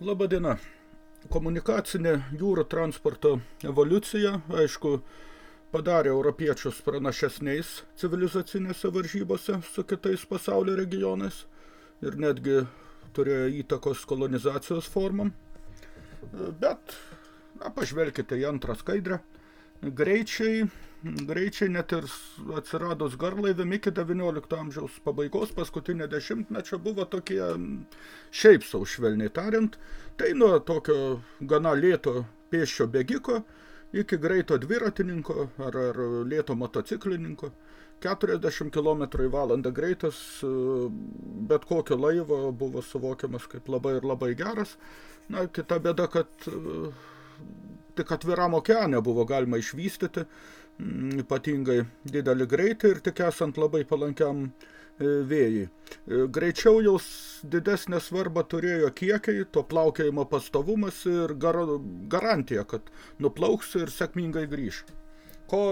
Labadiena. Komunikacinė jūrų transporto evoliucija, aišku, padarė europiečius pranašesniais civilizacinėse varžybose su kitais pasaulio regionais ir netgi turėjo įtakos kolonizacijos formam. Bet, na, pažvelkite į antrą skaidrę. Greičiai greičiai net ir atsiradus garlaivėm iki 19 amžiaus pabaigos, paskutinė dešimtmečio buvo tokie, šiaip sau švelniai tariant, tai nuo tokio gana lėto pėsčio bėgiko iki greito dviratininko ar, ar lėto motociklininko. 40 km į valandą greitas bet kokio laivo buvo suvokiamas kaip labai ir labai geras. Na, kita bėda, kad tik atviram okeane buvo galima išvystyti ypatingai didelį greitį ir tik esant labai palankiam e, vėjai. E, greičiau jau didesnę svarbą turėjo kiekiai, to plaukėjimo pastovumas ir gar garantija, kad nuplauks ir sėkmingai grįž. Ko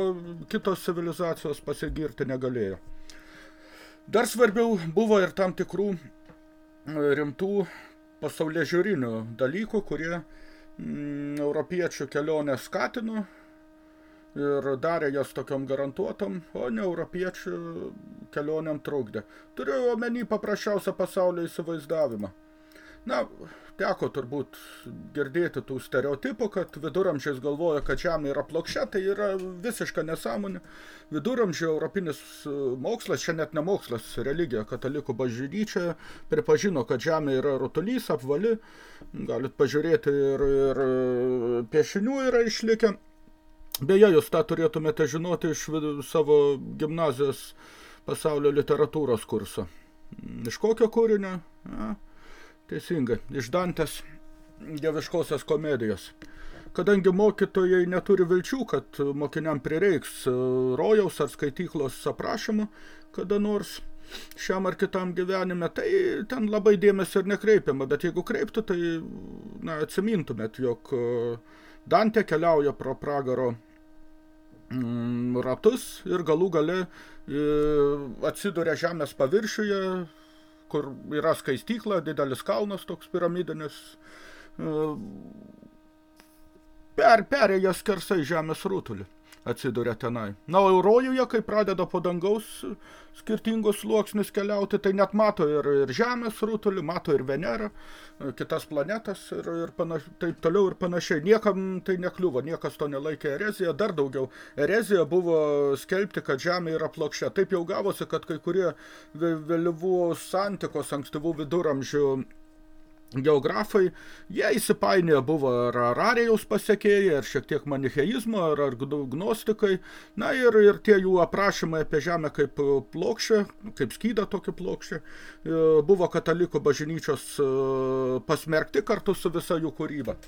kitos civilizacijos pasigirti negalėjo. Dar svarbiau buvo ir tam tikrų e, rimtų pasaulė žiūrinių dalykų, kurie mm, europiečių kelionę skatino ir darė jas tokiom garantuotom, o ne europiečių kelionėm trukdė. Turiu omeny paprasčiausią pasaulio įsivaizdavimą. Na, teko turbūt girdėti tų stereotipų, kad viduramžiais galvoja, kad žemė yra plokščia, tai yra visiška nesąmonė. Viduramžių europinis mokslas, čia net ne mokslas, religija, katalikų bažnyčia, pripažino, kad žemė yra rutulys, apvali, galit pažiūrėti ir, ir piešinių yra išlikę. Beje, jūs tą turėtumėte žinoti iš savo gimnazijos pasaulio literatūros kurso. Iš kokio kūrinio? Ja, teisingai, iš Dantės dieviškosios komedijos. Kadangi mokytojai neturi vilčių, kad mokiniam prireiks rojaus ar skaityklos aprašymų kada nors šiam ar kitam gyvenime, tai ten labai dėmesio ir nekreipiama, bet jeigu kreiptų, tai na, atsimintumėt, jog Dantė keliauja pro pragaro ratus ir galų gale e, atsiduria žemės paviršiuje, kur yra skaistykla, didelis kalnas toks piramidinis, e, per, perėjęs kersai žemės rutulį atsiduria tenai. Na, o rojuje, kai pradeda po dangaus skirtingus sluoksnius keliauti, tai net mato ir, ir Žemės rutulį, mato ir Venerą, kitas planetas ir, ir panaš, taip toliau ir panašiai. Niekam tai nekliuvo, niekas to nelaikė erezija, dar daugiau. Erezija buvo skelbti, kad Žemė yra plokščia. Taip jau gavosi, kad kai kurie vėlyvų santikos ankstyvų viduramžių geografai, jie įsipainioję buvo ar ararijaus pasiekėjai, ar šiek tiek manicheizmo, ar, ar gnostikai, na ir, ir tie jų aprašymai apie žemę kaip plokščią, kaip skydą tokį plokščią, e, buvo katalikų bažnyčios e, pasmerkti kartu su visa jų kūryba.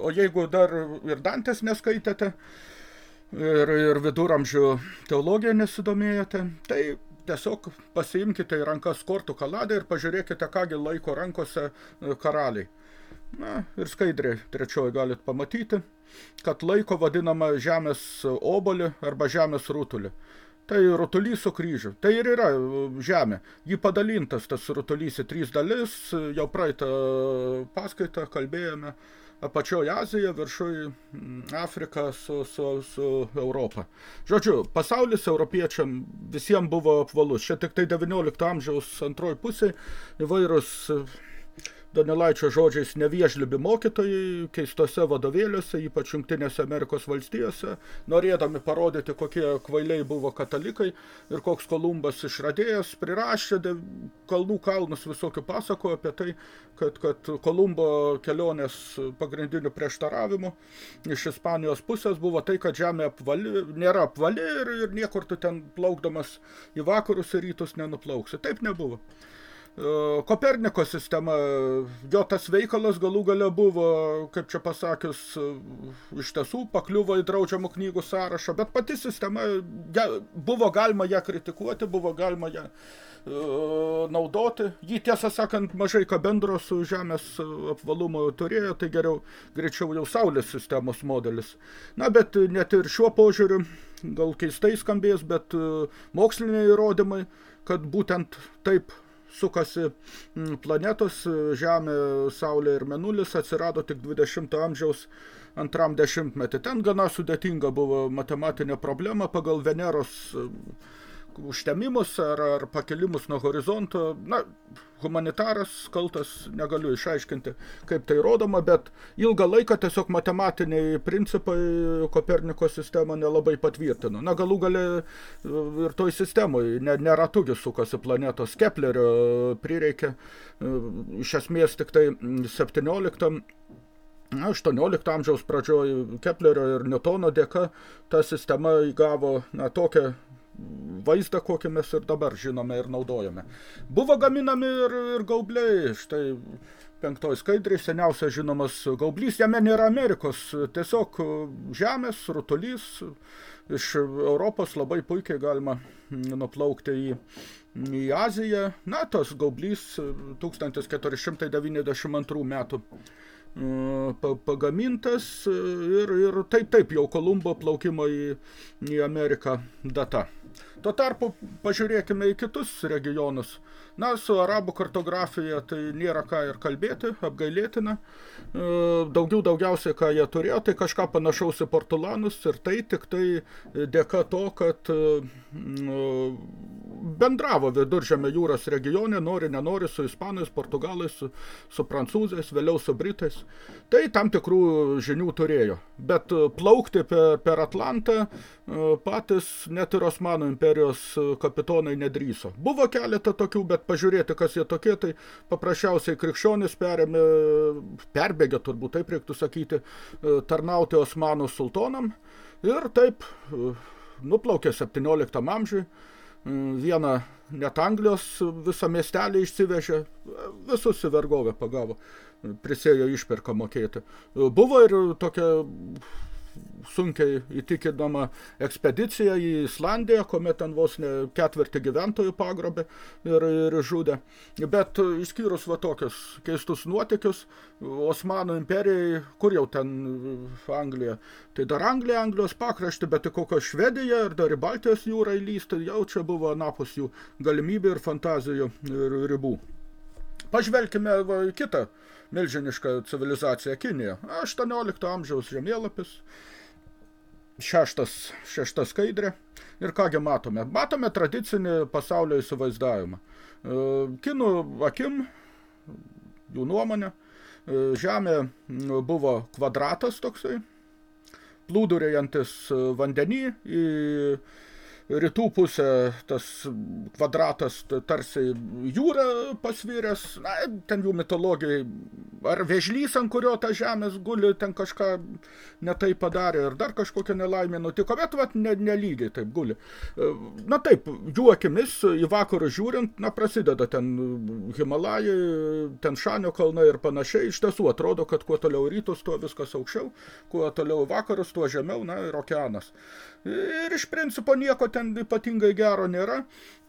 O jeigu dar ir Dantės neskaitėte, ir, ir viduramžių teologiją nesidomėjote, tai tiesiog pasiimkite į rankas kortų kaladę ir pažiūrėkite, kągi laiko rankose e, karaliai. Na, ir skaidriai trečioji galit pamatyti, kad laiko vadinama žemės obolį arba žemės rutulį. Tai rutulys su kryžiu. Tai ir yra e, žemė. Jį padalintas tas rutulys į trys dalis, jau praeitą paskaitą kalbėjome apačioj Azija, viršui mm, Afrika su, su, su Europa. Žodžiu, pasaulis europiečiam visiems buvo apvalus. Čia tik tai 19 amžiaus antroj pusėj įvairūs Donelaičio žodžiais neviežlibi mokytojai keistose vadovėliuose, ypač Jungtinėse Amerikos valstijose, norėdami parodyti, kokie kvailiai buvo katalikai ir koks Kolumbas išradėjas, prirašė kalnų kalnus visokių pasakų apie tai, kad, kad Kolumbo kelionės pagrindinių prieštaravimų iš Ispanijos pusės buvo tai, kad žemė apvali, nėra apvali ir, ir niekur tu ten plaukdamas į vakarus ir rytus nenuplauksi. Taip nebuvo. E, Koperniko sistema, jo tas veikalas galų gale buvo, kaip čia pasakius, iš tiesų pakliuvo į draudžiamų knygų sąrašą, bet pati sistema, ja, buvo galima ją kritikuoti, buvo galima ją naudoti. Jį tiesą sakant mažai ką bendro su žemės apvalumu turėjo, tai geriau greičiau jau saulės sistemos modelis. Na, bet net ir šiuo požiūriu, gal keistai skambės, bet uh, moksliniai įrodymai, kad būtent taip sukasi planetos, Žemė, Saulė ir Menulis atsirado tik 20 amžiaus antram dešimtmetį. Ten gana sudėtinga buvo matematinė problema pagal Veneros užtemimus ar, ar pakelimus nuo horizonto. Na, humanitaras kaltas negaliu išaiškinti, kaip tai rodoma, bet ilgą laiką tiesiog matematiniai principai Koperniko sistemą nelabai patvirtino. Na, galų gale ir toj sistemoje nėra tugi sukasi planetos Keplerio prireikė iš esmės tik tai 17 18 amžiaus pradžioj Keplerio ir Newtono dėka ta sistema įgavo na, tokią vaizdą, kokį mes ir dabar žinome ir naudojame. Buvo gaminami ir, ir gaubliai, štai penktoj skaidriai seniausias žinomas gaublys, jame nėra Amerikos, tiesiog žemės, rutulys, iš Europos labai puikiai galima nuplaukti į, į Aziją. Na, tas gaublys 1492 metų pagamintas ir, ir taip, taip jau Kolumbo plaukimo į, į Ameriką data. Tuo tarpu pažiūrėkime į kitus regionus. Na, su arabų kartografija tai nėra ką ir kalbėti, apgailėtina. E, daugiau daugiausiai, ką jie turėjo, tai kažką panašaus į portulanus ir tai tik tai dėka to, kad e, bendravo viduržėme jūros regione, nori, nenori, su ispanais, portugalais, su, su prancūzais, vėliau su britais. Tai tam tikrų žinių turėjo. Bet plaukti per, per Atlantą patys net ir Osmanų imperijos kapitonai nedryso. Buvo keletą tokių, bet pažiūrėti, kas jie tokie, tai paprasčiausiai krikščionis perėmė, perbėgė turbūt, taip reiktų sakyti, tarnauti Osmanų sultonam ir taip nuplaukė 17 amžiui, vieną net Anglijos visą miestelį išsivežė, visus į vergovę pagavo, prisėjo išperką mokėti. Buvo ir tokia sunkiai įtikinama ekspedicija į Islandiją, kuomet ten vos ne ketvirtį gyventojų pagrobė ir, ir žudė. Bet išskyrus va tokius keistus nuotikius, Osmanų imperijai, kur jau ten Anglija, tai dar Anglija, Anglijos pakrašti, bet į kokią Švediją ir dar į Baltijos jūrą įlysti, jau čia buvo anapus jų galimybė ir fantazijų ir ribų. Pažvelkime va, į kitą milžinišką civilizaciją Kiniją. 18 amžiaus žemėlapis, šeštas, šešta skaidrė. Ir kągi matome? Matome tradicinį pasaulio įsivaizdavimą. E, kinų akim, jų nuomonė, e, žemė buvo kvadratas toksai, plūduriantis vandenį į rytų pusė tas kvadratas tarsi jūra pasviręs, na, ten jų mitologijai, ar vėžlys, ant kurio ta žemės guli, ten kažką netai padarė, ir dar kažkokia nelaimė nutiko, bet vat ne, nelygiai taip guli. Na taip, jų akimis į vakarą žiūrint, na, prasideda ten Himalajai, ten Šanio kalnai ir panašiai, iš tiesų atrodo, kad kuo toliau rytus, tuo viskas aukščiau, kuo toliau vakarus, tuo žemiau, na, ir okeanas. Ir iš principo nieko ten ypatingai gero nėra.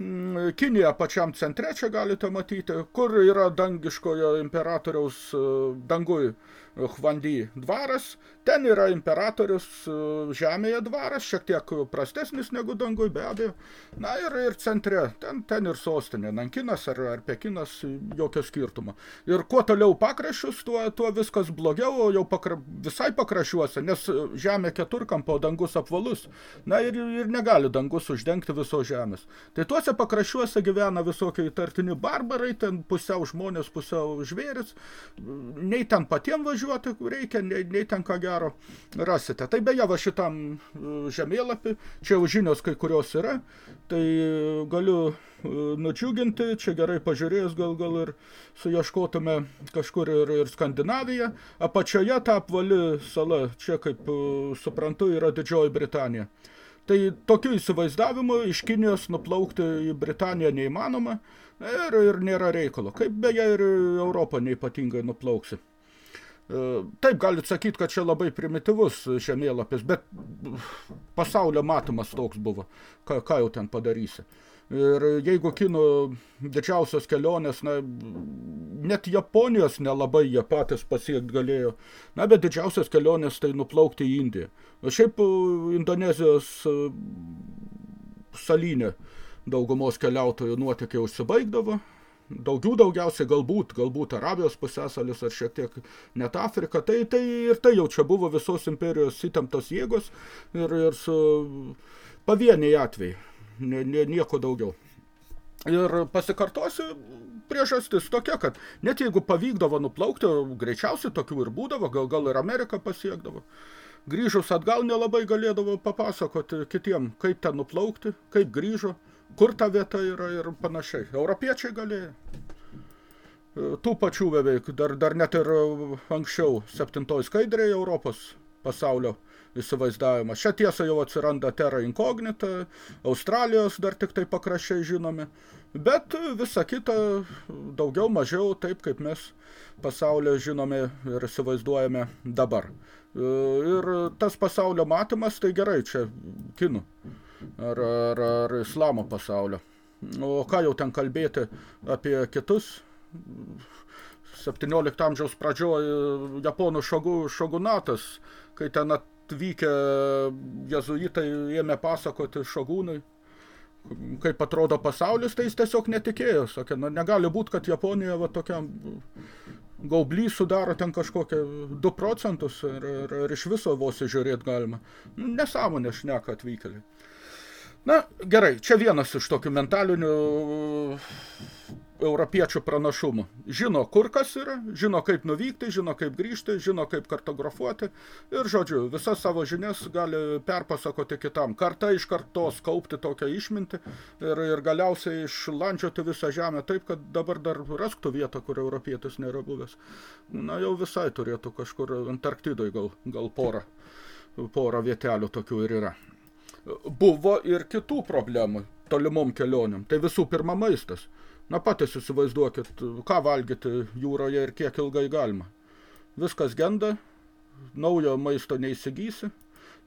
Mm, Kinija pačiam centre čia galite matyti, kur yra dangiškojo imperatoriaus e, dangui Hvandy dvaras, ten yra imperatorius e, žemėje dvaras, šiek tiek prastesnis negu dangui, be abejo. Na ir, ir centre, ten, ten ir sostinė, Nankinas ar, ar Pekinas, jokio skirtumo. Ir kuo toliau pakrašius, tuo, tuo viskas blogiau, jau pakra, visai pakrašiuose, nes žemė keturkampo, dangus apvalus. Na ir, ir negali dangus uždengti viso žemės. Tai tuose pakrašiuose gyvena visokie įtartini barbarai, ten pusiau žmonės, pusiau žvėris, nei ten patiem važiuoja, važiuoti reikia, nei, nei ten ką gero rasite. Tai beje, va šitam e, žemėlapį, čia jau žinios kai kurios yra, tai e, galiu e, nudžiuginti, čia gerai pažiūrėjus, gal gal ir suieškotume kažkur ir, ir Skandinaviją. Apačioje ta apvali sala, čia kaip suprantu, yra Didžioji Britanija. Tai tokiu įsivaizdavimu iš Kinijos nuplaukti į Britaniją neįmanoma ir, ir nėra reikalo. Kaip beje ir Europą neipatingai nuplauksi. Taip, galit sakyti, kad čia labai primityvus žemėlapis, bet pasaulio matomas toks buvo, ką, ką jau ten padarysi. Ir jeigu kinų didžiausios kelionės, na, net Japonijos nelabai jie patys pasiekti galėjo, na, bet didžiausios kelionės tai nuplaukti į Indiją. O šiaip Indonezijos salinė daugumos keliautojų nuotykiai užsibaigdavo, daugiau daugiausiai galbūt, galbūt Arabijos pusėsalis ar šiek tiek net Afrika, tai, tai ir tai jau čia buvo visos imperijos įtemptos jėgos ir, ir su pavieniai atvejai, nie, nie, nieko daugiau. Ir pasikartosiu, priežastis tokia, kad net jeigu pavykdavo nuplaukti, greičiausiai tokių ir būdavo, gal, gal ir Amerika pasiekdavo. Grįžus atgal nelabai galėdavo papasakoti kitiem, kaip ten nuplaukti, kaip grįžo, kur ta vieta yra ir panašiai. Europiečiai galėjo. Tų pačių beveik, dar, dar net ir anksčiau septintoj skaidrėje Europos pasaulio įsivaizdavimas. Šią tiesą jau atsiranda Terra Incognita, Australijos dar tik tai pakraščiai žinomi, bet visa kita daugiau mažiau taip, kaip mes pasaulio žinome ir įsivaizduojame dabar. Ir tas pasaulio matymas, tai gerai, čia kinų ar, ar, ar islamo pasaulio. O ką jau ten kalbėti apie kitus 17 amžiaus pradžioje japonų šogu, šogunatas, kai ten atvykę jezuitai ėmė pasakoti šogūnui, kaip atrodo pasaulis, tai jis tiesiog netikėjo. Sakė, na, negali būti, kad Japonija va, tokiam gaublį sudaro ten kažkokią 2 procentus ir, ir, ir iš viso vos žiūrėti galima. Nesąmonė šneka atvykėliai. Na, gerai, čia vienas iš tokių mentalinių europiečių pranašumų. Žino, kur kas yra, žino, kaip nuvykti, žino, kaip grįžti, žino, kaip kartografuoti ir, žodžiu, visas savo žinias gali perpasakoti kitam. Karta iš kartos kaupti tokią išmintį ir, ir galiausiai išlandžioti visą žemę taip, kad dabar dar rasktų vietą, kur europietis nėra buvęs. Na, jau visai turėtų kažkur Antarktidoj gal, gal porą, porą vietelių tokių ir yra. Buvo ir kitų problemų tolimom kelionėm. Tai visų pirma maistas. Na patys įsivaizduokit, ką valgyti jūroje ir kiek ilgai galima. Viskas genda, naujo maisto neįsigysi.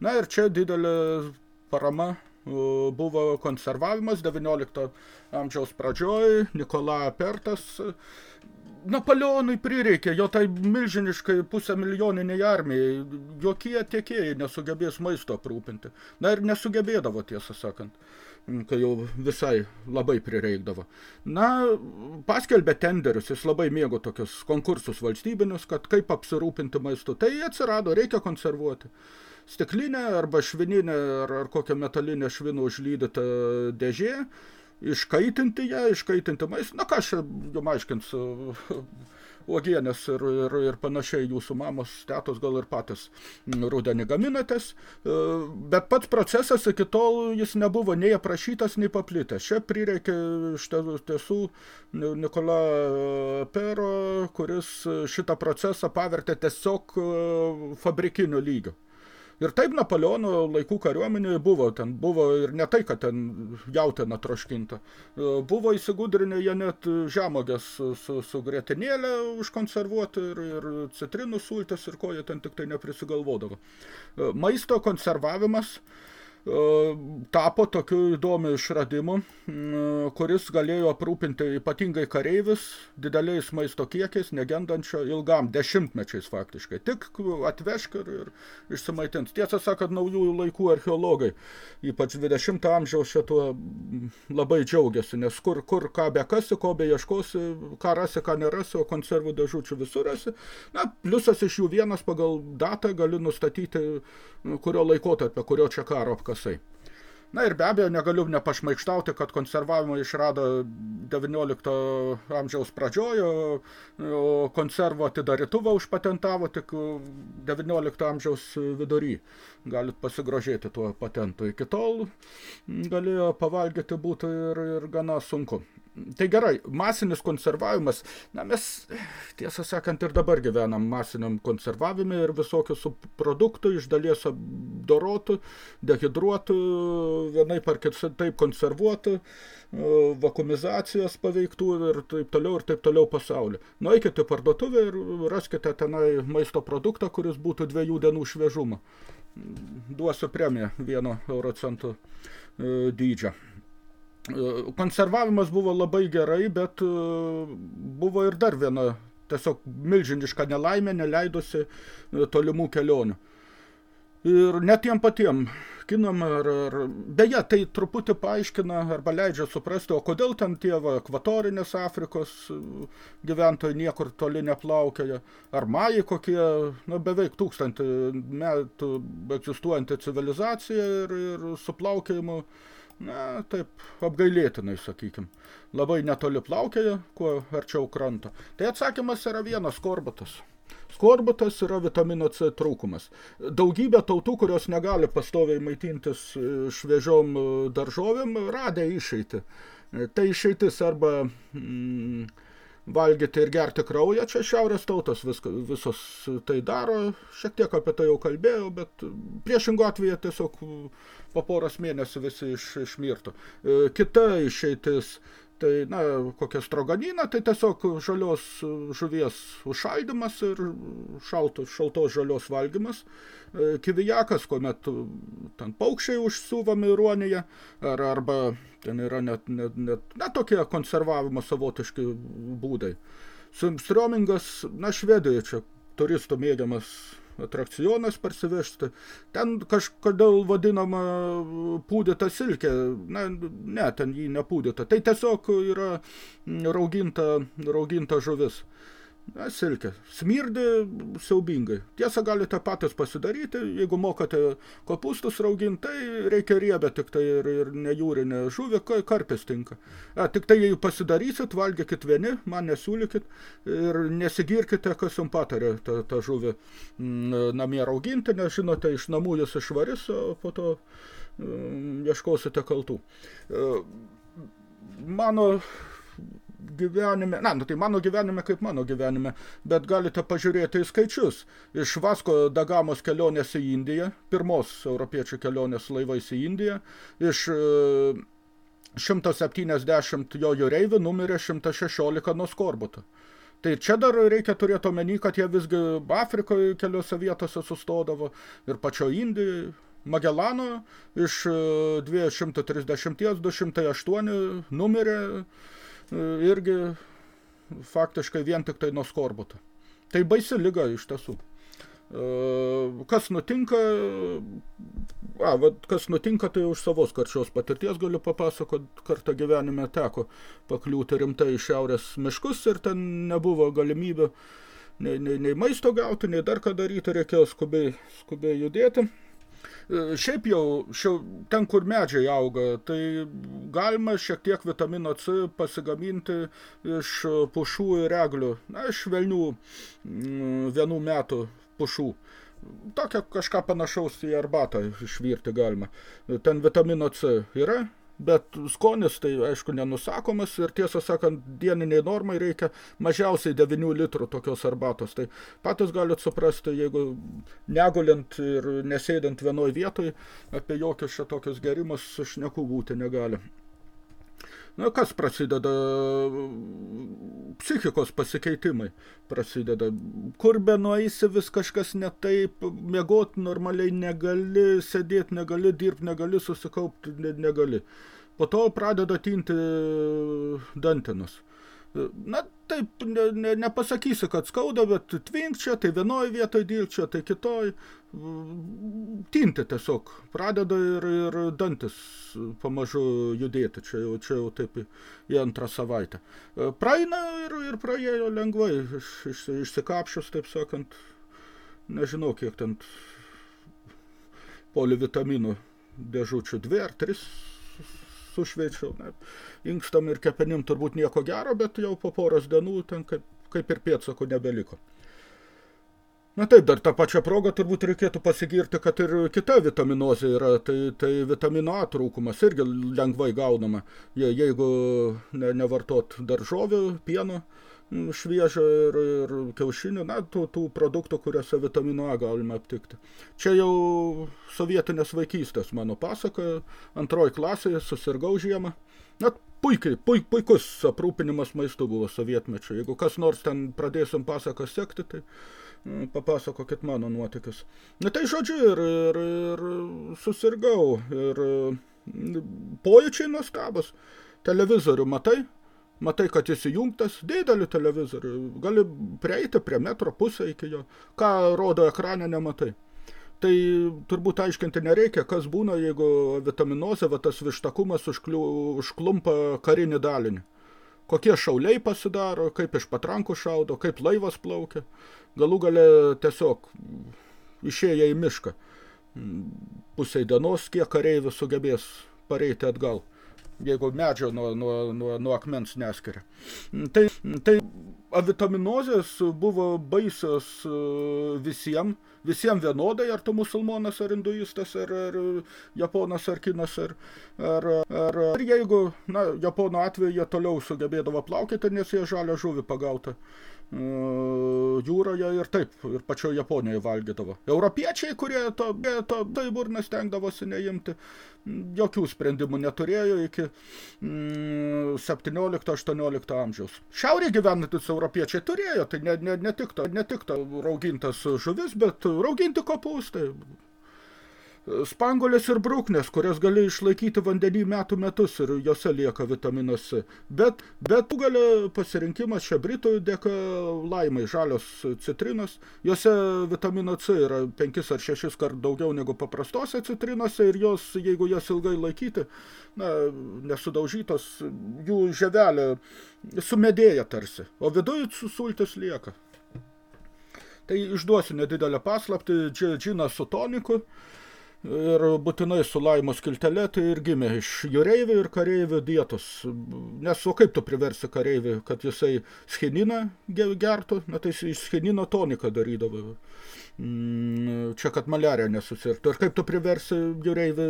Na ir čia didelė parama buvo konservavimas 19 amžiaus pradžioj, Nikola Pertas. Napoleonui prireikė, jo tai milžiniškai pusę milijoniniai armijai, jokie tiekėjai nesugebės maisto aprūpinti. Na ir nesugebėdavo, tiesą sakant kai jau visai labai prireikdavo. Na, paskelbė tenderius, jis labai mėgo tokius konkursus valstybinius, kad kaip apsirūpinti maistu. Tai atsirado, reikia konservuoti. Stiklinė arba švininė ar, ar kokia metalinė švino užlydyta dėžė, iškaitinti ją, iškaitinti maistą. Na, ką aš jums aiškinsiu uogienės ir, ir, ir panašiai jūsų mamos, tetos gal ir patys rudenį gaminatės, e, bet pats procesas iki tol jis nebuvo nei aprašytas, nei paplitęs. Čia prireikė iš tiesų Nikola Pero, kuris šitą procesą pavertė tiesiog e, fabrikiniu lygiu. Ir taip Napoleono laikų kariuomenėje buvo, ten buvo ir ne tai, kad ten jautiena troškinta. E, buvo įsigudrinę jie net žemogės su, su, su grėtinėlė užkonservuoti ir, ir citrinų sultis ir ko jie ten tik tai neprisigalvodavo. E, maisto konservavimas – tapo tokiu įdomiu išradimu, kuris galėjo aprūpinti ypatingai kareivis dideliais maisto kiekiais, negendančio ilgam, dešimtmečiais faktiškai. Tik atvešk ir, ir išsimaitins. Tiesą sakant, naujųjų laikų archeologai, ypač 20 amžiaus šituo labai džiaugiasi, nes kur, kur ką bekasi, ko be ieškosi, ką rasi, ką nerasi, o konservų dėžučių visur rasi. Na, pliusas iš jų vienas pagal datą gali nustatyti, kurio laikotarpio, kurio čia karo apkas kasai. Na ir be abejo negaliu nepašmaikštauti, kad konservavimą išrado 19 amžiaus pradžioje, o konservo atidarytuvą užpatentavo tik 19 amžiaus vidury. Galit pasigrožėti tuo patentu. Iki tol galėjo pavalgyti būtų ir, ir gana sunku. Tai gerai, masinis konservavimas, na mes, tiesą sakant, ir dabar gyvenam masiniam konservavime ir visokių subproduktų iš dalies apdorotų, dehidruotų, vienai par taip konservuotų, vakumizacijos paveiktų ir taip toliau ir taip toliau pasaulį. Nueikite parduotuvę ir raskite tenai maisto produktą, kuris būtų dviejų dienų šviežumo. Duosiu premiją vieno eurocentų e, dydžio. Konservavimas buvo labai gerai, bet e, buvo ir dar viena tiesiog milžiniška nelaimė, neleidusi e, tolimų kelionių. Ir net tiem patiem kinam, ar, ar, beje, tai truputį paaiškina arba leidžia suprasti, o kodėl ten tie va, ekvatorinės Afrikos gyventojai niekur toli neplaukioja, ar majai kokie, na, beveik tūkstantį metų egzistuojanti civilizacija ir, ir su plaukiojimu, na, taip, apgailėtinai, sakykim. Labai netoli plaukioja, kuo arčiau kranto. Tai atsakymas yra vienas korbatas. Skorbutas yra vitamino C trūkumas. Daugybė tautų, kurios negali pastoviai maitintis e, šviežiom e, daržovėm, radė išeitį. E, tai išeitis arba mm, valgyti ir gerti kraują, čia šiaurės tautos visko, visos tai daro, šiek tiek apie tai jau kalbėjau, bet priešingų atveju tiesiog po poros mėnesių visi iš, išmirtų. Kita išeitis – tai, na, kokia stroganina, tai tiesiog žalios žuvies užšaldymas ir šaltos, šaltos žalios valgymas. E, kivijakas, kuomet ten paukščiai užsiūvami ruonėje, ar, arba ten yra net, net, net, net tokie konservavimo savotiški būdai. Striomingas, na, Švedijoje čia turistų mėgiamas atrakcionas parsivežti. Ten kažkodėl vadinama pūdyta silkė. Na, ne, ten jį nepūdyta. Tai tiesiog yra rauginta, rauginta žuvis. Na, silkė. Smirdi siaubingai. Tiesa, galite patys pasidaryti, jeigu mokate kopūstus rauginti, tai reikia riebę tik tai ir, ir nejūrinę žuvį, karpės tinka. A, tik tai, jei pasidarysit, valgykit vieni, man nesiūlykit ir nesigirkite, kas jums patarė tą, tą žuvį mm, namie rauginti, nes žinote, iš namų jūs išvaris, o po to mm, ieškosite kaltų. E, mano gyvenime, na, nu tai mano gyvenime kaip mano gyvenime, bet galite pažiūrėti į skaičius. Iš Vasko Dagamos kelionės į Indiją, pirmos europiečių kelionės laivais į Indiją, iš 170 jo jūreivių numirė 116 nuo skorbuto. Tai čia dar reikia turėti omeny, kad jie visgi Afrikoje keliose vietose sustodavo ir pačio Indijoje. Magelano iš 230 208 numirė E, irgi faktiškai vien tik tai nuo skorbuto. Tai baisi lyga iš tiesų. E, kas nutinka, a, va, kas nutinka, tai už savos karčios patirties galiu papasakot, kartą gyvenime teko pakliūti rimtai į šiaurės miškus ir ten nebuvo galimybių nei, nei, nei maisto gauti, nei dar ką daryti, reikėjo skubiai, skubiai judėti. E, šiaip jau šiau, ten, kur medžiai auga, tai galima šiek tiek vitamino C pasigaminti iš pušų ir eglių, na, iš velnių mm, vienų metų pušų. Tokia kažką panašaus į arbatą išvirti galima. Ten vitamino C yra, bet skonis tai aišku nenusakomas ir tiesą sakant dieniniai normai reikia mažiausiai 9 litrų tokios arbatos. Tai patys galit suprasti, jeigu negulint ir nesėdant vienoj vietoj, apie jokius šitokius gerimus šnekų būti negali. Na, kas prasideda? Psichikos pasikeitimai prasideda. Kur be nueisi vis kažkas ne taip, mėgot normaliai negali, sėdėt negali, dirbt negali, susikaupti negali. Po to pradeda tinti dantenos. Na, taip, ne, ne, nepasakysi, kad skauda, bet tvink čia, tai vienoj vietoj dilčia, tai kitoj. Tinti tiesiog pradeda ir, ir dantis pamažu judėti, čia jau, čia jau taip į antrą savaitę. Praeina ir, ir praėjo lengvai, iš, iš, išsikapšius, taip sakant, nežinau, kiek ten polivitaminų dėžučių, dvi ar tris sušveičiau. Ne. Inkstam ir kepenim turbūt nieko gero, bet jau po poros dienų ten kaip, kaip ir pėdsakų nebeliko. Na taip, dar tą pačią progą turbūt reikėtų pasigirti, kad ir kita vitaminozė yra, tai, tai vitamino A trūkumas irgi lengvai gaunama, Je, jeigu ne, nevartot daržovių, pieno, šviežio ir, ir kiaušinių, na, tų, tų produktų, kuriuose vitamino A galime aptikti. Čia jau sovietinės vaikystės mano pasaka, antroji klasėje susirgau žiemą. Net puikiai, puik, puikus aprūpinimas maistu buvo sovietmečio. Jeigu kas nors ten pradėsim pasaką sekti, tai nu, papasakokit mano nuotykius. Na tai žodžiu, ir, ir, ir susirgau, ir pojūčiai nuostabus. Televizorių matai, matai, kad jis įjungtas, didelį televizorių, gali prieiti prie metro pusę iki jo, ką rodo ekrane, nematai. Tai turbūt aiškinti nereikia, kas būna, jeigu vitaminozė, va tas vištakumas užkliu, užklumpa karinį dalinį. Kokie šauliai pasidaro, kaip iš patrankų šaudo, kaip laivas plaukia. Galų gale tiesiog išėję į mišką. Pusiai dienos, kiek kareivių sugebės pareiti atgal jeigu medžio nuo, nuo, nuo, nuo akmens neskiria. Tai, tai avitaminozės buvo baisios visiems, visiems vienodai, ar tu musulmonas, ar hinduistas, ar, ar japonas, ar kinas, ar, ar, ar, ar jeigu, na, japono atveju jie toliau sugebėdavo plaukyti, nes jie žalę žuvį pagauta. E, jūroje ir taip, ir pačioje Japonijoje valgydavo. Europiečiai, kurie to, to tai burnas stengdavosi neimti, jokių sprendimų neturėjo iki mm, 17-18 amžiaus. Šiaurė gyvenantis europiečiai turėjo, tai ne, ne, ne, tik to, ne tik to raugintas žuvis, bet rauginti kopūstai, Spangolės ir brūknės, kurias gali išlaikyti vandenį metų metus ir jose lieka vitaminas C. Bet, bet gali pasirinkimas čia Britų dėka laimai žalios citrinos. Jose vitamino C yra 5 ar 6 kart daugiau negu paprastose citrinose ir jos, jeigu jas ilgai laikyti, na, nesudaužytos, jų ževelė sumedėja tarsi, o viduje sultis lieka. Tai išduosiu nedidelę paslaptį, džiną su toniku ir būtinai su laimo skiltele, tai ir gimė iš jūreivių ir kareivių dietos. Nes o kaip tu priversi kareivį, kad jisai schininą gertų, na tai iš schinino toniką darydavo. Mm, čia, kad maliarija nesusirgtų. Ir kaip tu priversi jūreivį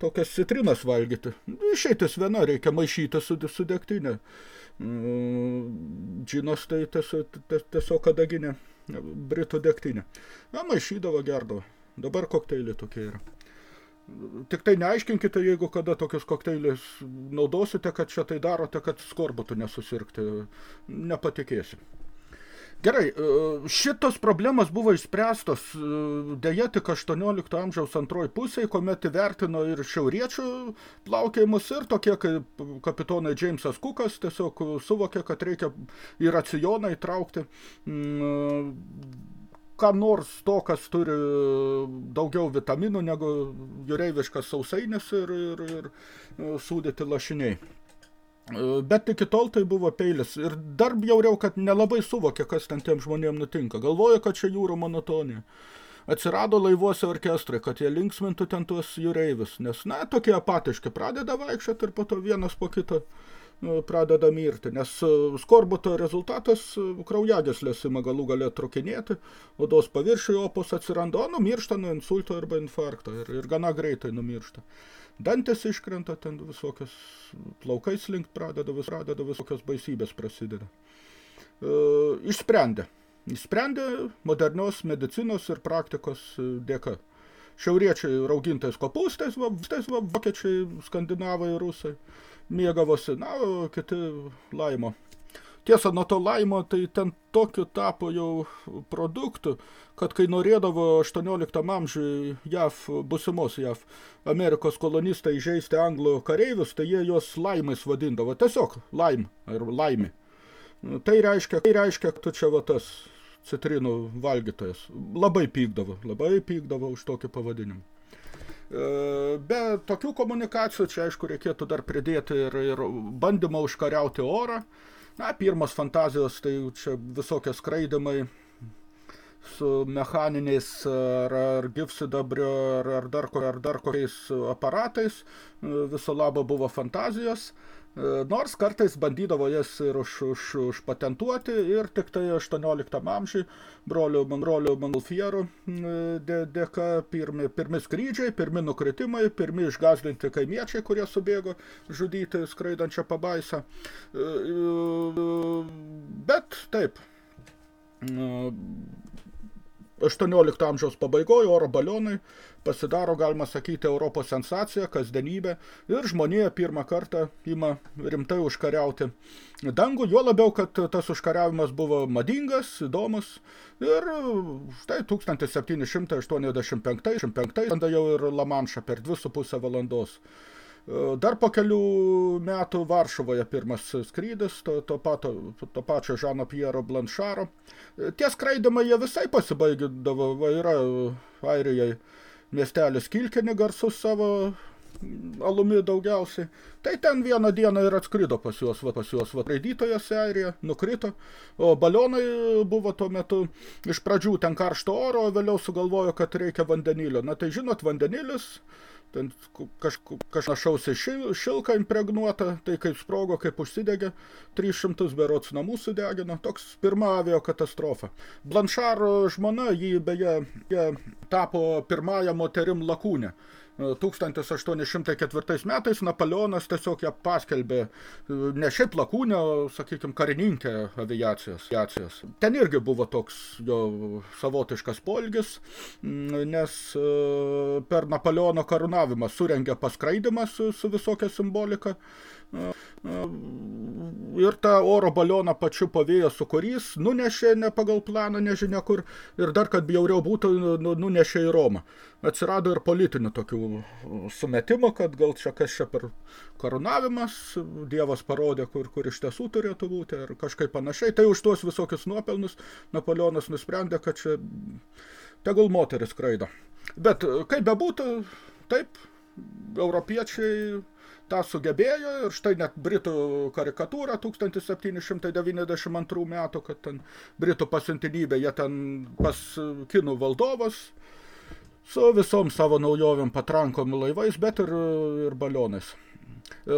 tokias citrinas valgyti. Išeitis viena, reikia maišyti su, su degtinė. Mm, džinos tai tiesiog, tiesiog kadaginė britų degtinė. Na, maišydavo, gerdavo. Dabar kokteiliai tokie yra. Tik tai neaiškinkite, jeigu kada tokius kokteilius naudosite, kad čia tai darote, kad skorbutų nesusirgti. Nepatikėsi. Gerai, e, šitos problemas buvo išspręstos e, dėja tik 18 amžiaus antroji pusėje, kuomet įvertino ir šiauriečių plaukėjimus ir tokie kaip kapitonai Jamesas Cookas tiesiog suvokė, kad reikia į racioną įtraukti mm, ką nors to, kas turi daugiau vitaminų negu jūreiviškas sausainis ir, ir, ir e, sūdyti lašiniai. E, bet iki tol tai buvo peilis. Ir dar bjauriau, kad nelabai suvokė, kas ten tiem žmonėm nutinka. Galvoja, kad čia jūrų monotonija. Atsirado laivuose orkestrai, kad jie linksmintų ten tuos jūreivius. Nes, na, tokie apatiški pradeda vaikščioti ir po to vienas po kito Nu, pradeda mirti, nes e, skorbuto rezultatas e, kraujagyslės ima galų galę trukinėti, odos paviršiui opus atsiranda, o numiršta nuo insulto arba infarkto ir, ir gana greitai numiršta. Dantis iškrenta, ten visokios plaukais link pradeda, vis, pradeda visokios baisybės prasideda. E, išsprendė. Išsprendė modernios medicinos ir praktikos e, dėka. Šiauriečiai raugintais kopūstais, va, va, vokiečiai, skandinavai, rusai mėgavosi, na, kiti laimo. Tiesa, nuo to laimo tai ten tokiu tapo jau produktų, kad kai norėdavo 18 amžiui JAV, busimos JAV, Amerikos kolonistai žaisti anglų kareivius, tai jie juos laimais vadindavo. Tiesiog laim ar laimi. Tai reiškia, tai reiškia, kad tu čia va tas citrinų valgytojas. Labai pykdavo, labai pykdavo už tokį pavadinimą. E, be tokių komunikacijų čia, aišku, reikėtų dar pridėti ir, ir bandymą užkariauti orą. Na, pirmas fantazijos, tai čia visokie skraidimai su mechaniniais ar, ar gyvsidabrio, ar, ar, dar, ar dar kokiais aparatais. Viso labo buvo fantazijos. Nors kartais bandydavo jas ir už, už, užpatentuoti ir tik tai 18 amžiui brolių Manrolių Manulfierų e, dėka pirmi, pirmi skrydžiai, pirmi nukritimai, pirmi išgazdinti kaimiečiai, kurie subėgo žudyti skraidančią pabaisą. Bet taip, 18 amžiaus pabaigoje oro balionai pasidaro, galima sakyti, Europos sensacija, kasdienybė ir žmonija pirmą kartą ima rimtai užkariauti dangų, juo labiau, kad tas užkariavimas buvo madingas, įdomus ir štai 1785 tada jau ir Lamanšą per 2,5 valandos. Dar po kelių metų Varšuvoje pirmas skrydis, to, to, pato, to pačio Žano Piero Blanšaro. Tie skraidimai jie visai pasibaigindavo, va yra Airijai miestelis Kilkenį garsus savo alumi daugiausiai. Tai ten vieną dieną ir atskrido pas juos, va, pas juos va, raidytojas Airija, nukrito, o balionai buvo tuo metu iš pradžių ten karšto oro, o vėliau sugalvojo, kad reikia vandenilio. Na tai žinot, vandenilis ten kažku, kažnašausi šil, šilką impregnuota, tai kaip sprogo, kaip užsidegė, 300 berots namų sudegino, toks pirma avio katastrofa. Blanšaro žmona, jį beje, jie tapo pirmąją moterim lakūnę. 1804 metais Napoleonas tiesiog ją paskelbė ne šiaip lakūnė, o, sakykime, karininkė aviacijos, aviacijos. Ten irgi buvo toks jo savotiškas polgis, nes e, per Napoleono karūnavimą surengė paskraidimą su, su visokia simbolika ir tą oro balioną pačiu pavėjo sukurys, nunešė ne pagal planą, nežinia kur, ir dar, kad bjauriau būtų, nu, nu, nunešė į Romą. Atsirado ir politinių tokių sumetimų, kad gal čia kas čia per karūnavimas, Dievas parodė, kur, kur iš tiesų turėtų būti, ir kažkaip panašiai. Tai už tuos visokius nuopelnus Napoleonas nusprendė, kad čia tegul moteris skraido. Bet kaip bebūtų, taip, europiečiai tą sugebėjo ir štai net Britų karikatūra 1792 metų, kad ten Britų pasiuntinybė, jie ten pas kinų valdovas su visom savo naujovėm patrankom laivais, bet ir, ir balionais.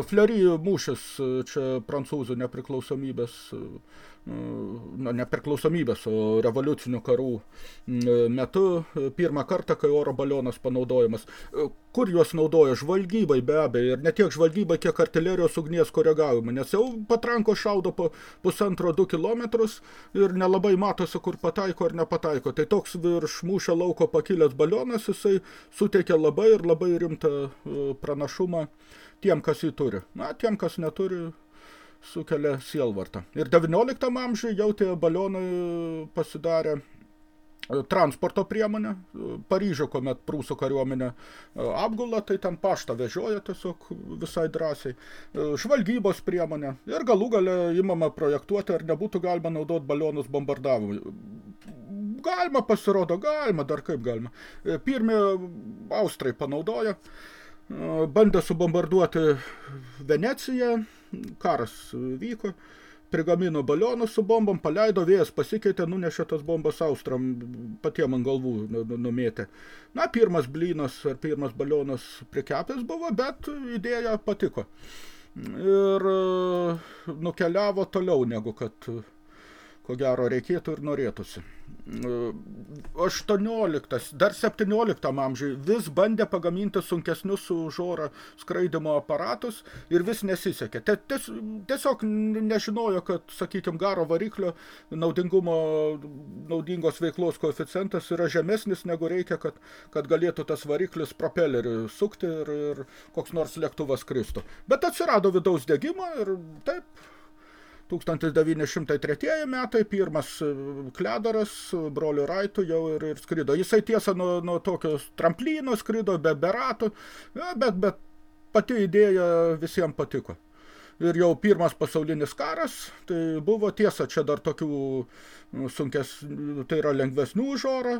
Flery mūšis čia prancūzų nepriklausomybės na, nepriklausomybės, o revoliucinių karų metu pirmą kartą, kai oro balionas panaudojamas. Kur juos naudoja? Žvalgybai be abejo, ir ne tiek žvalgybai, kiek artilerijos ugnies koregavimą, nes jau patranko šaudo po pusantro du kilometrus ir nelabai matosi, kur pataiko ar nepataiko. Tai toks virš mūšio lauko pakilęs balionas, jisai suteikia labai ir labai rimtą pranašumą tiem, kas jį turi. Na, tiem, kas neturi, sukelia sielvartą. Ir 19 amžiuje jau tie balionai pasidarė e, transporto priemonė. Paryžio, kuomet prūsų kariuomenė e, apgula, tai ten paštą vežioja tiesiog visai drąsiai. E, žvalgybos priemonė. Ir galų gale imama projektuoti, ar nebūtų galima naudoti balionus bombardavimui. Galima pasirodo, galima, dar kaip galima. Pirmi Austrai panaudoja, bandė subombarduoti Veneciją, karas vyko, prigamino balionus su bombom, paleido, vėjas pasikeitė, nunešė tas bombas austram, patiem ant galvų nu, nu, numėtė. Na, pirmas blynas ar pirmas balionas prikepęs buvo, bet idėja patiko. Ir e, nukeliavo toliau negu kad ko gero reikėtų ir norėtųsi. 18, dar 17 amžiui vis bandė pagaminti sunkesnius už orą skraidimo aparatus ir vis nesisekė. Tiesiog nežinojo, kad, sakykime, garo variklio naudingumo, naudingos veiklos koeficientas yra žemesnis negu reikia, kad, kad galėtų tas variklis propelerių sukti ir, ir koks nors lėktuvas kristų. Bet atsirado vidaus degimo ir taip 1903 metai, pirmas e, kledaras, brolių raitų jau ir, ir skrido. Jisai tiesa nuo, nuo tokio tramplyno skrido, be, be ratų, bet, bet pati idėja visiems patiko. Ir jau pirmas pasaulinis karas, tai buvo tiesa, čia dar tokių nu, sunkes, tai yra lengvesnių už orą,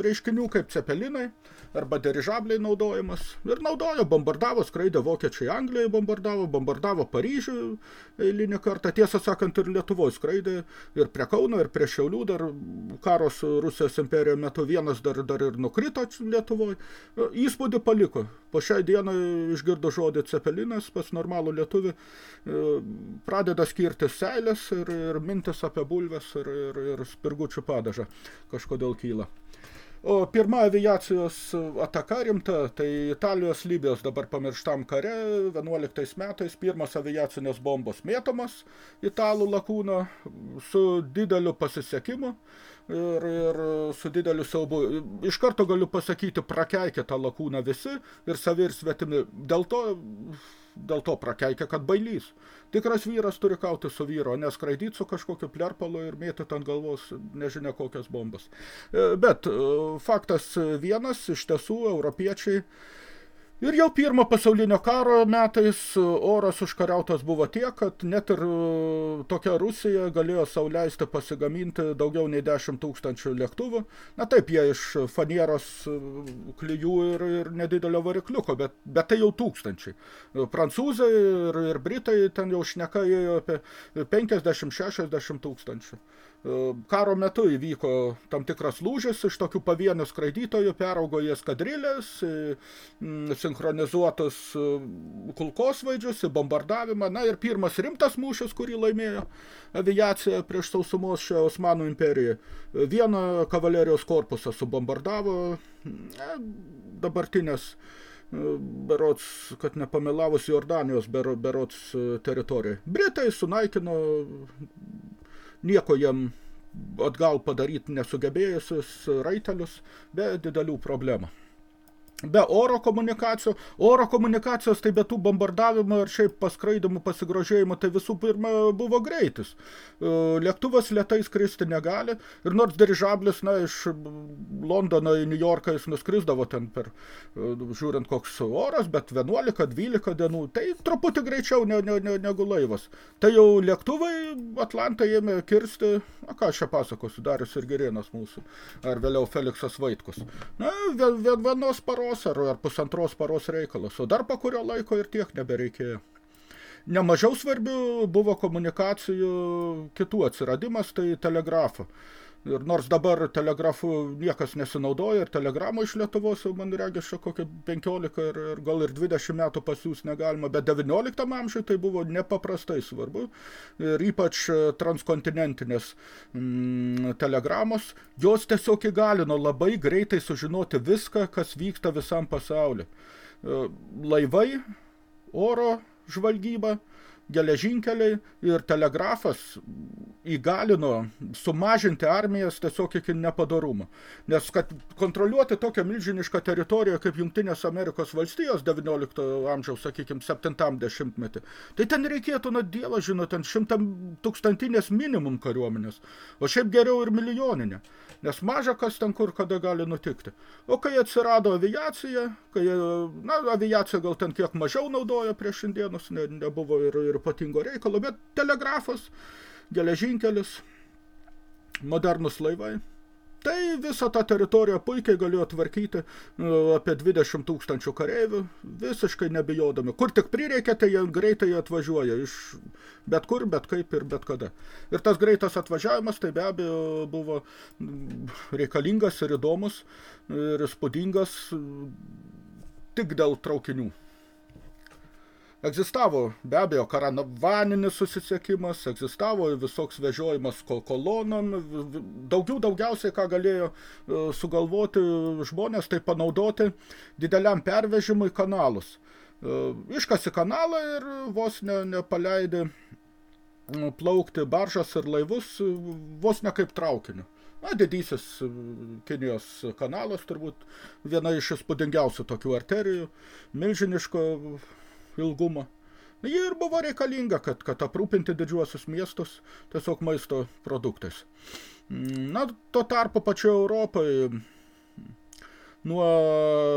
reiškinių kaip cepelinai arba dirižabliai naudojimas. Ir naudojo, bombardavo, skraidė vokiečiai Anglijai, bombardavo, bombardavo Paryžių eilinį kartą. Tiesą sakant, ir Lietuvoje skraidė ir prie Kauno, ir prie Šiaulių, dar karo su Rusijos imperija metu vienas dar, dar ir nukrito Lietuvoje. Įspūdį paliko. Po šiai dienai išgirdo žodį cepelinas pas normalų lietuvį, pradeda skirti seilės ir, ir mintis apie bulves ir, ir, ir spirgučių padažą kažkodėl kyla. O pirma aviacijos ataka rimta, tai Italijos Libijos dabar pamirštam kare 11 metais pirmas aviacinės bombos mėtomas italų lakūno su dideliu pasisekimu ir, ir su dideliu siaubu. Iš karto galiu pasakyti, prakeikė tą lakūną visi ir savi ir svetimi. Dėl to dėl to prakeikia, kad bailys. Tikras vyras turi kauti su vyro, neskraidyti su kažkokiu plerpalu ir mėtyti ant galvos nežinia kokias bombas. E, bet e, faktas vienas, iš tiesų, europiečiai Ir jau pirmo pasaulinio karo metais oras užkariautas buvo tiek, kad net ir e, tokia Rusija galėjo sauliaisti pasigaminti daugiau nei 10 tūkstančių lėktuvų. Na taip, jie iš fanieros e, klyjų ir, ir nedidelio varikliuko, bet, bet tai jau tūkstančiai. Prancūzai ir, ir Britai ten jau šneka apie 50-60 tūkstančių. E, karo metu įvyko tam tikras lūžis iš tokių pavienių skraidytojų, peraugo į eskadrilės, sinchronizuotus e, kulkosvaidžius, į bombardavimą. Na ir pirmas rimtas mūšis, kurį laimėjo aviacija prieš sausumos šią Osmanų imperiją. Vieną kavalerijos korpusą subombardavo dabartinės e, berots, kad nepamelavus Jordanijos berots teritorijai. Britai sunaikino nieko jam atgal padaryti nesugebėjusius raitelius be didelių problemų be oro komunikacijų. Oro komunikacijos, tai be tų bombardavimų ir šiaip paskraidimų, pasigrožėjimų, tai visų pirma buvo greitis. E, lėktuvas lietai skristi negali ir nors dirižablis, na, iš Londono į New Yorką jis nuskrisdavo ten per, e, žiūrint koks oras, bet 11-12 dienų, tai truputį greičiau ne, ne, ne, negu laivas. Tai jau lėktuvai Atlantą ėmė kirsti, na ką aš čia pasakosiu, Darius ir Gerėnas mūsų, ar vėliau Feliksas Vaitkus. Na, vienos paros paros ar, ar pusantros paros reikalas, o dar po kurio laiko ir tiek nebereikėjo. Nemažiau svarbių buvo komunikacijų kitų atsiradimas, tai telegrafo. Ir nors dabar telegrafu niekas nesinaudoja ir telegramų iš Lietuvos jau man regis čia kokie 15 ir, ir gal ir 20 metų pasiūs negalima, bet 19 amžiui tai buvo nepaprastai svarbu. Ir ypač transkontinentinės mm, telegramos, jos tiesiog įgalino labai greitai sužinoti viską, kas vyksta visam pasauliu. E, laivai, oro žvalgyba, geležinkeliai ir telegrafas įgalino sumažinti armijas tiesiog iki nepadarumo. Nes kad kontroliuoti tokią milžinišką teritoriją kaip Jungtinės Amerikos valstijos 19 amžiaus, sakykime, 70 metį, tai ten reikėtų, na, dievą žino, ten šimtam tūkstantinės minimum kariuomenės, o šiaip geriau ir milijoninė, nes maža kas ten kur kada gali nutikti. O kai atsirado aviacija, kai, na, aviacija gal ten kiek mažiau naudoja prieš indienus, ne, nebuvo ir, ir ypatingo reikalo, bet telegrafas, geležinkelis, modernus laivai. Tai visą tą teritoriją puikiai galėjo tvarkyti nu, apie 20 tūkstančių kareivių, visiškai nebijodami. Kur tik prireikia, tai jie greitai atvažiuoja iš bet kur, bet kaip ir bet kada. Ir tas greitas atvažiavimas tai be abejo buvo reikalingas ir įdomus ir įspūdingas tik dėl traukinių. Egzistavo be abejo karavaninis susisiekimas, egzistavo visoks vežiojimas kolonom, daugiau daugiausiai, ką galėjo e, sugalvoti žmonės, tai panaudoti dideliam pervežimui kanalus. E, iškasi kanalą ir vos ne, nepaleidė plaukti baržas ir laivus vos ne kaip traukiniu. Na, didysis Kinijos kanalas turbūt viena iš įspūdingiausių tokių arterijų, milžiniško ilgumo. Ji ir buvo reikalinga, kad, kad aprūpinti didžiuosius miestus tiesiog maisto produktais. Na, tuo tarpu pačioje Europoje Nuo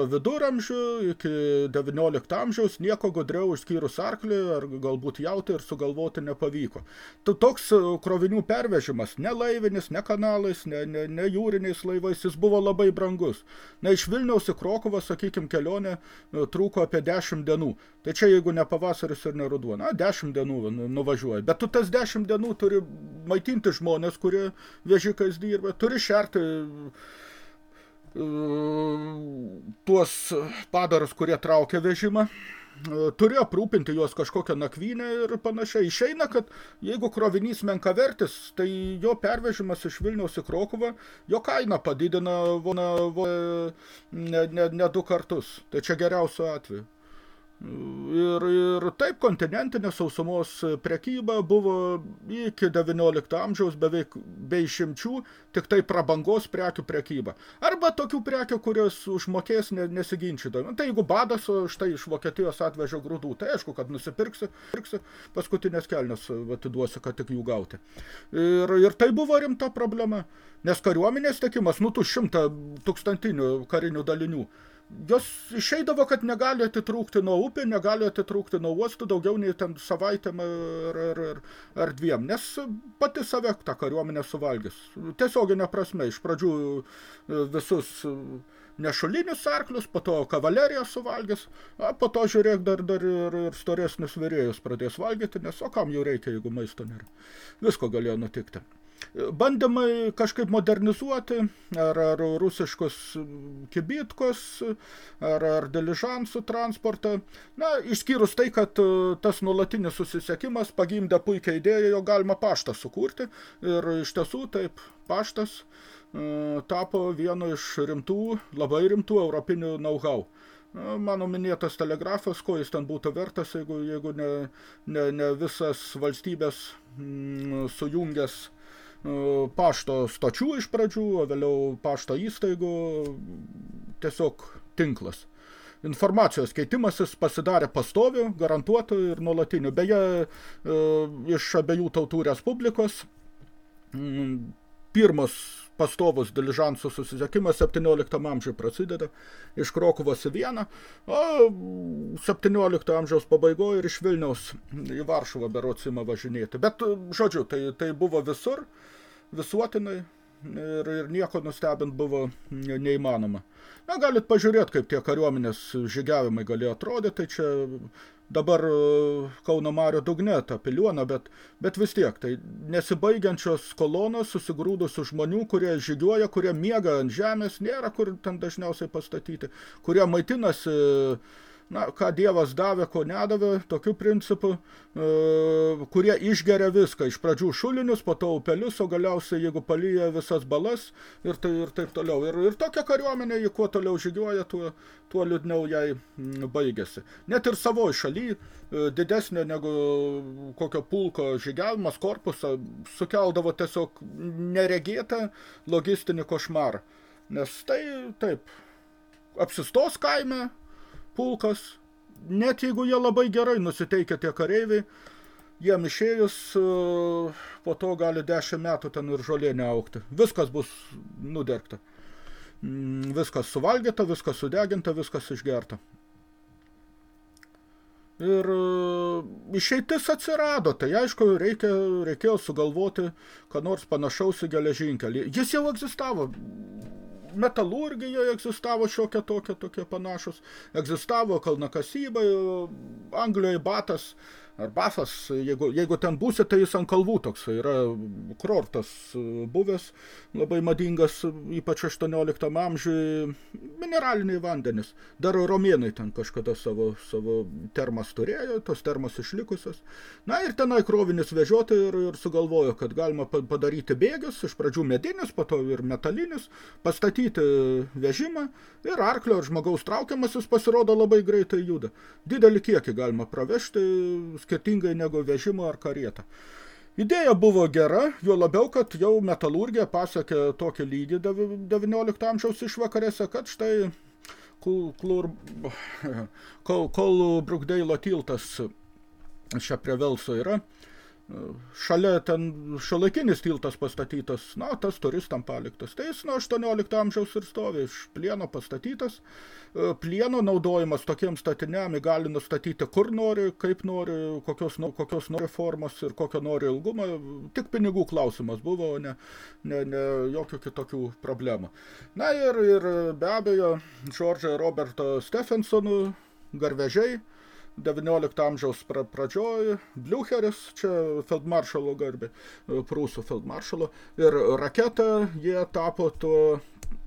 viduramžių iki 19 amžiaus nieko gudriau išskyrus arklį ar galbūt jautį ir sugalvoti nepavyko. Toks e, krovinių pervežimas, ne laivinis, ne kanalais, ne, ne, ne jūriniais laivais, jis buvo labai brangus. Na, iš Vilniaus į Krokovą, sakykime, kelionė e, trūko apie 10 dienų. Tai čia jeigu ne pavasaris ir ne ruduo, na, 10 dienų nuvažiuoja. Bet tu tas 10 dienų turi maitinti žmonės, kurie vežikais dirba, turi šerti tuos padarus, kurie traukia vežimą, turi aprūpinti juos kažkokią nakvynę ir panašiai. Išeina, kad jeigu krovinys menkavertis, tai jo pervežimas iš Vilniaus į Krokuvą, jo kainą padidina vona, vona, ne, ne, ne du kartus. Tai čia geriausiu atveju. Ir, ir taip kontinentinė sausumos prekyba buvo iki 19 amžiaus beveik be išimčių, tik tai prabangos prekių prekyba. Arba tokių prekių, kurios užmokės nesiginčydami. Tai jeigu badas štai iš Vokietijos atvežė grūdų, tai aišku, kad nusipirksi, pirksi, paskutinės kelnes atiduosi, kad tik jų gauti. Ir, ir tai buvo rimta problema, nes kariuomenės tekimas, nu tų šimtą tūkstantinių karinių dalinių, jos išeidavo, kad negali atitrūkti nuo upė, negali atitrūkti nuo uostų daugiau nei ten savaitėm ar, ar, ar, ar dviem, nes pati save tą kariuomenę suvalgys. Tiesioginė prasme, iš pradžių e, visus nešulinius arklius, po to kavaleriją suvalgys, o po to žiūrėk dar, dar ir, ir storesnius vyrėjus pradės valgyti, nes o kam jų reikia, jeigu maisto nėra. Visko galėjo nutikti bandymai kažkaip modernizuoti, ar, ar rusiškus kibitkos, ar, ar diližansų transportą. Na, išskyrus tai, kad e, tas nuolatinis susisiekimas pagimdė puikią idėją, jo galima paštą sukurti. Ir iš tiesų taip, paštas e, tapo vienu iš rimtų, labai rimtų europinių know-how. Mano minėtas telegrafas, ko jis ten būtų vertas, jeigu, jeigu ne, ne, ne visas valstybės mm, sujungęs pašto stočių iš pradžių, o vėliau pašto įstaigų, tiesiog tinklas. Informacijos keitimasis pasidarė pastoviu, garantuotu ir nuolatiniu. Beje, e, iš abiejų tautų respublikos pirmas pastovus diližansų susisiekimas 17 amžiuje prasideda iš Krokuvos į Vieną, o 17 amžiaus pabaigoje ir iš Vilniaus į Varšuvą berots ima važinėti. Bet, žodžiu, tai, tai buvo visur, visuotinai ir, ir nieko nustebint buvo neįmanoma. Na, galit pažiūrėti, kaip tie kariuomenės žygiavimai galėjo atrodyti, tai čia dabar e, Kauno Mario dugne ta piliuona, bet, bet vis tiek, tai nesibaigiančios kolonos susigrūdusių žmonių, kurie žygiuoja, kurie miega ant žemės, nėra kur ten dažniausiai pastatyti, kurie maitinasi na, ką Dievas davė, ko nedavė, tokiu principu, e, kurie išgeria viską, iš pradžių šulinius, po to upelius, o galiausiai, jeigu palyja visas balas ir, tai, ir taip toliau. Ir, ir tokia kariuomenė, jį kuo toliau žygiuoja, tuo, tuo liūdniau jai mm, baigėsi. Net ir savoje šaly, e, didesnė negu kokio pulko žygiavimas, korpusą, sukeldavo tiesiog neregėtą logistinį košmarą. Nes tai, taip, apsistos kaime, pulkas, net jeigu jie labai gerai nusiteikia tie kareiviai, jiem išėjus e, po to gali 10 metų ten ir žolė neaukti. Viskas bus nudergta. Mm, viskas suvalgyta, viskas sudeginta, viskas išgerta. Ir e, išeitis atsirado, tai aišku, reikia, reikėjo sugalvoti, ką nors panašaus į geležinkelį. Jis jau egzistavo metalurgija egzistavo šiokia tokia, tokie panašus. Egzistavo kalnakasyba, Anglijoje batas ar bafas, jeigu, jeigu ten būsi, tai jis ant kalvų toks yra kurortas buvęs, labai madingas, ypač 18 amžiui, mineraliniai vandenis. Dar romėnai ten kažkada savo, savo termas turėjo, tos termas išlikusios. Na ir tenai krovinis vežioti ir, ir sugalvojo, kad galima padaryti bėgius, iš pradžių medinis, po to ir metalinis, pastatyti vežimą ir arklio ar žmogaus traukiamasis pasirodo labai greitai juda. Didelį kiekį galima pravežti, skirtingai negu vežimo ar karieta. Idėja buvo gera, jo labiau, kad jau metalurgija pasakė tokį lygį 19 amžiaus išvakarėse, kad štai kol, kol, kol Brukdeilo tiltas čia prie Velso yra, šalia ten šiuolaikinis tiltas pastatytas, na, tas turistam paliktas. Tai jis nuo 18 amžiaus ir stovi iš plieno pastatytas. E, plieno naudojimas tokiem statiniam gali nustatyti, kur nori, kaip nori, kokios, kokios nori formos ir kokio nori ilgumo. Tik pinigų klausimas buvo, ne, ne, ne jokių kitokių problemų. Na ir, ir be abejo, Džordžio Roberto Stephensonų garvežiai, 19 amžiaus pra, pradžioj, Bliucheris, čia feldmaršalo garbė, prūsų feldmaršalo, ir raketa jie tapo tuo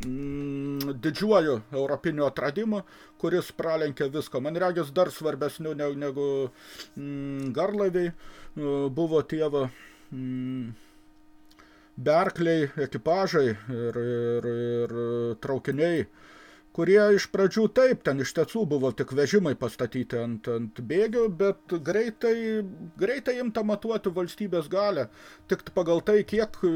mm, didžiuoju europiniu atradimu, kuris pralenkė viską. Man regis dar svarbesniu negu, negu mm, garlaiviai buvo tėvo mm, berkliai, ekipažai ir, ir, ir traukiniai kurie iš pradžių taip, ten iš tiesų buvo tik vežimai pastatyti ant, ant bėgių, bet greitai, greitai imta matuoti valstybės galę, tik pagal tai, kiek e,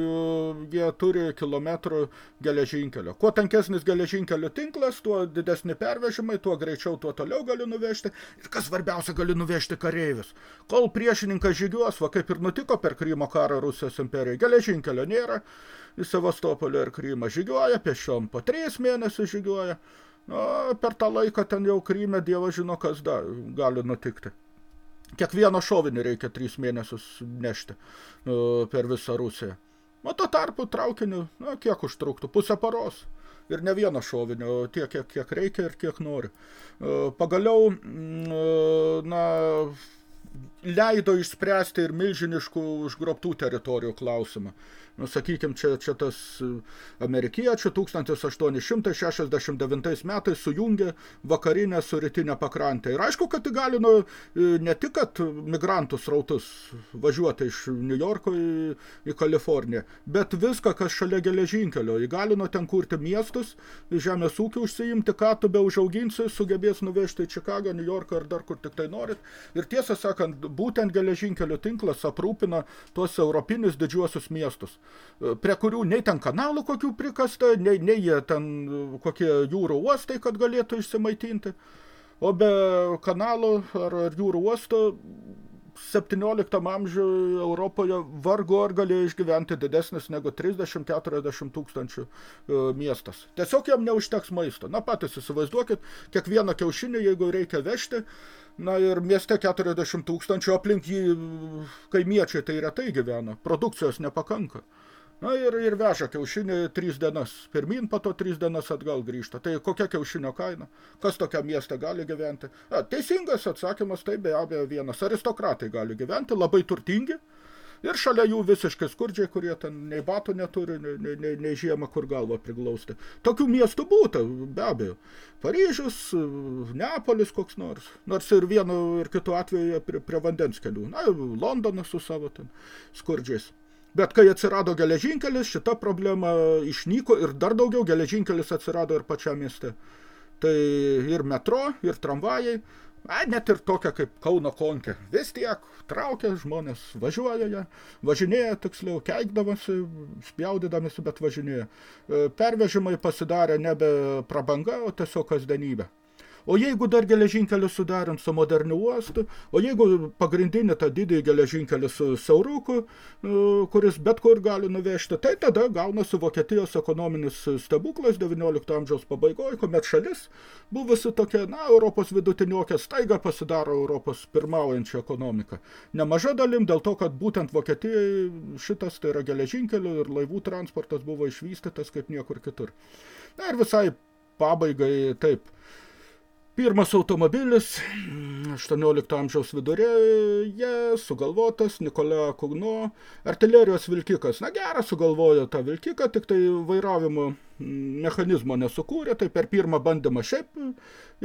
jie turi kilometrų geležinkelio. Kuo tankesnis geležinkelio tinklas, tuo didesni pervežimai, tuo greičiau, tuo toliau gali nuvežti. Ir kas svarbiausia, gali nuvežti kareivius. Kol priešininkas žygiuos, va kaip ir nutiko per Krymo karą Rusijos imperijai, geležinkelio nėra, į Sevastopolį ir Krymą žygiuoja, pešiom po trys mėnesius žygiuoja, Na, per tą laiką ten jau Kryme Dievas žino, kas da, gali nutikti. Kiekvieną šovinį reikia trys mėnesius nešti uh, per visą Rusiją. O to tarpu traukiniu, na, kiek užtruktų? Pusę paros. Ir ne vieną šovinį, o tiek, kiek, kiek reikia ir kiek nori. Uh, pagaliau, uh, na, leido išspręsti ir milžiniškų užgrobtų teritorijų klausimą nu, sakykime, čia, čia tas e, amerikiečių 1869 metais sujungė vakarinę su rytinę pakrantę. Ir aišku, kad įgalino e, ne tik, kad migrantų srautus važiuoti iš New Yorko į, į Kaliforniją, bet viską, kas šalia geležinkelio. Įgalino ten kurti miestus, žemės ūkį užsiimti, ką tu be užauginsi, sugebės nuvežti į Čikagą, New Yorką ar dar kur tik tai norit. Ir tiesą sakant, būtent geležinkelio tinklas aprūpina tuos europinius didžiuosius miestus prie kurių nei ten kanalų kokių prikasta, nei, nei jie ten kokie jūrų uostai, kad galėtų išsimaitinti. O be kanalų ar, jūrų uosto 17 amžiuje Europoje vargu ar galėjo išgyventi didesnis negu 30-40 tūkstančių e, miestas. Tiesiog jam neužteks maisto. Na patys įsivaizduokit, kiekvieną kiaušinį, jeigu reikia vežti, na ir mieste 40 tūkstančių, aplink jį kaimiečiai tai retai gyvena, produkcijos nepakanka. Na ir, ir veža kiaušinį tris dienas. Pirmin, po to tris dienas atgal grįžta. Tai kokia kiaušinio kaina? Kas tokia mieste gali gyventi? A, teisingas atsakymas, tai be abejo vienas. Aristokratai gali gyventi, labai turtingi. Ir šalia jų visiškai skurdžiai, kurie ten nei batų neturi, nei, nei, nei, žiemą kur galvą priglausti. Tokių miestų būtų, be abejo. Paryžius, Neapolis koks nors. Nors ir vienu ir kitu atveju prie, prie vandens kelių. Na, Londonas su savo ten skurdžiais. Bet kai atsirado geležinkelis, šita problema išnyko ir dar daugiau geležinkelis atsirado ir pačiam mieste. Tai ir metro, ir tramvajai, a, net ir tokia kaip Kauno konkė. Vis tiek traukia žmonės, važiuoja ją, važinėja tiksliau, keikdavosi, spjaudydamasi, bet važinėja. E, pervežimai pasidarė nebe prabanga, o tiesiog kasdienybė. O jeigu dar geležinkelį sudarint su moderniu uostu, o jeigu pagrindinį tą didįjį geležinkelį su siauruku, e, kuris bet kur gali nuvežti, tai tada gaunasi Vokietijos ekonominis stebuklas 19 amžiaus pabaigoje, kuomet šalis buvusi tokia, na, Europos vidutiniokė staiga pasidaro Europos pirmaujančią ekonomiką. Nemaža dalim dėl to, kad būtent Vokietijai šitas, tai yra geležinkelių ir laivų transportas buvo išvystytas kaip niekur kitur. Na ir visai pabaigai taip, Pirmas automobilis 18 amžiaus vidurėje sugalvotas Nikola Kugno artilerijos vilkikas. Na geras sugalvojo tą vilkiką, tik tai vairavimo mechanizmo nesukūrė, tai per pirmą bandymą šiaip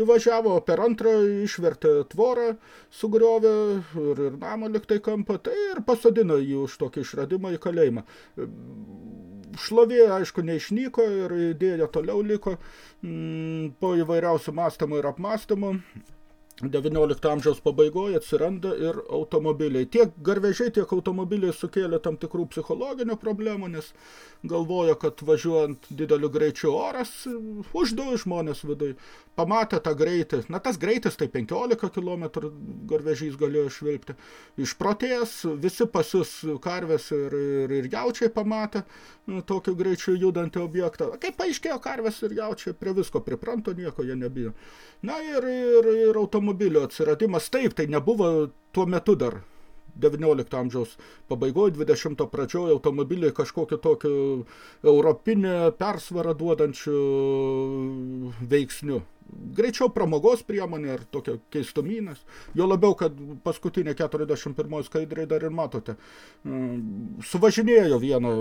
įvažiavo, per antrą išvertė tvorą, sugriovė ir, ir namą liktai kampą, tai ir pasodino jį už tokį išradimą į kalėjimą šlovė, aišku, neišnyko ir idėja toliau liko mm, po įvairiausių mąstymų ir apmąstymų. 19 amžiaus pabaigoje atsiranda ir automobiliai. Tiek garvežiai, tiek automobiliai sukėlė tam tikrų psichologinių problemų, nes galvoja, kad važiuojant dideliu greičiu oras, užduoja žmonės vidui. Pamatė tą greitį, na tas greitis tai 15 km garvežys galėjo švilpti. Išprotėjęs visi pasius karvės ir, ir, ir jaučiai pamatė nu, tokiu greičiu judantį objektą. Kaip paaiškėjo karvės ir jaučiai, prie visko pripranto, nieko jie nebijo. Na ir, ir, ir automobilio atsiradimas, taip, tai nebuvo tuo metu dar 19 amžiaus pabaigoje, 20 pradžioje automobiliai kažkokiu tokiu europinę persvarą duodančiu veiksniu greičiau pramogos priemonė ir tokio keistumynas. Jo labiau, kad paskutinė 41 skaidriai dar ir matote. Mm, suvažinėjo vieną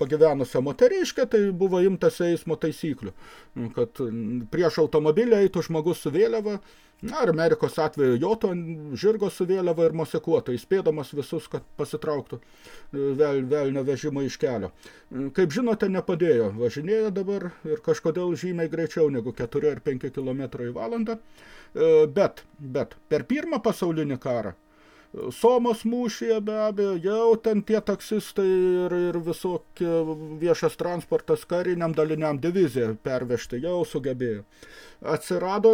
pagyvenusią moteriškę, tai buvo imtas eismo taisyklių, mm, kad prieš automobilį eitų žmogus su vėliava, na, ir Amerikos atveju joto žirgo su vėliava ir mosikuoto, įspėdamas visus, kad pasitrauktų vėl, velnio vežimo iš kelio. Mm, kaip žinote, nepadėjo. Važinėjo dabar ir kažkodėl žymiai greičiau negu 4 ar 5 km km į valandą. E, bet, bet per pirmą pasaulinį karą Somos mūšyje be abejo, jau ten tie taksistai ir, ir visokie viešas transportas kariniam daliniam diviziją pervežti jau sugebėjo. Atsirado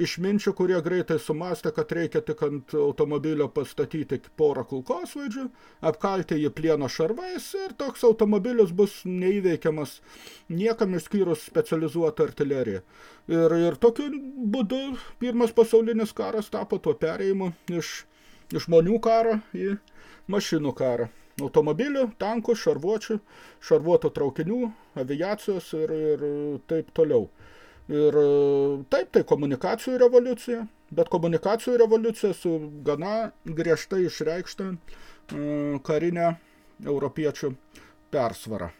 išminčių, kurie greitai sumastė, kad reikia tik ant automobilio pastatyti porą kulkosvaidžių, apkalti jį plieno šarvais ir toks automobilis bus neįveikiamas niekam išskyrus specializuotą artileriją. Ir, ir tokiu būdu pirmas pasaulinis karas tapo tuo perėjimu iš žmonių karą į mašinų karą. Automobilių, tankų, šarvuočių, šarvuotų traukinių, aviacijos ir, ir taip toliau. Ir taip, tai komunikacijų revoliucija, bet komunikacijų revoliucija su gana griežtai išreikšta karinė europiečių persvara.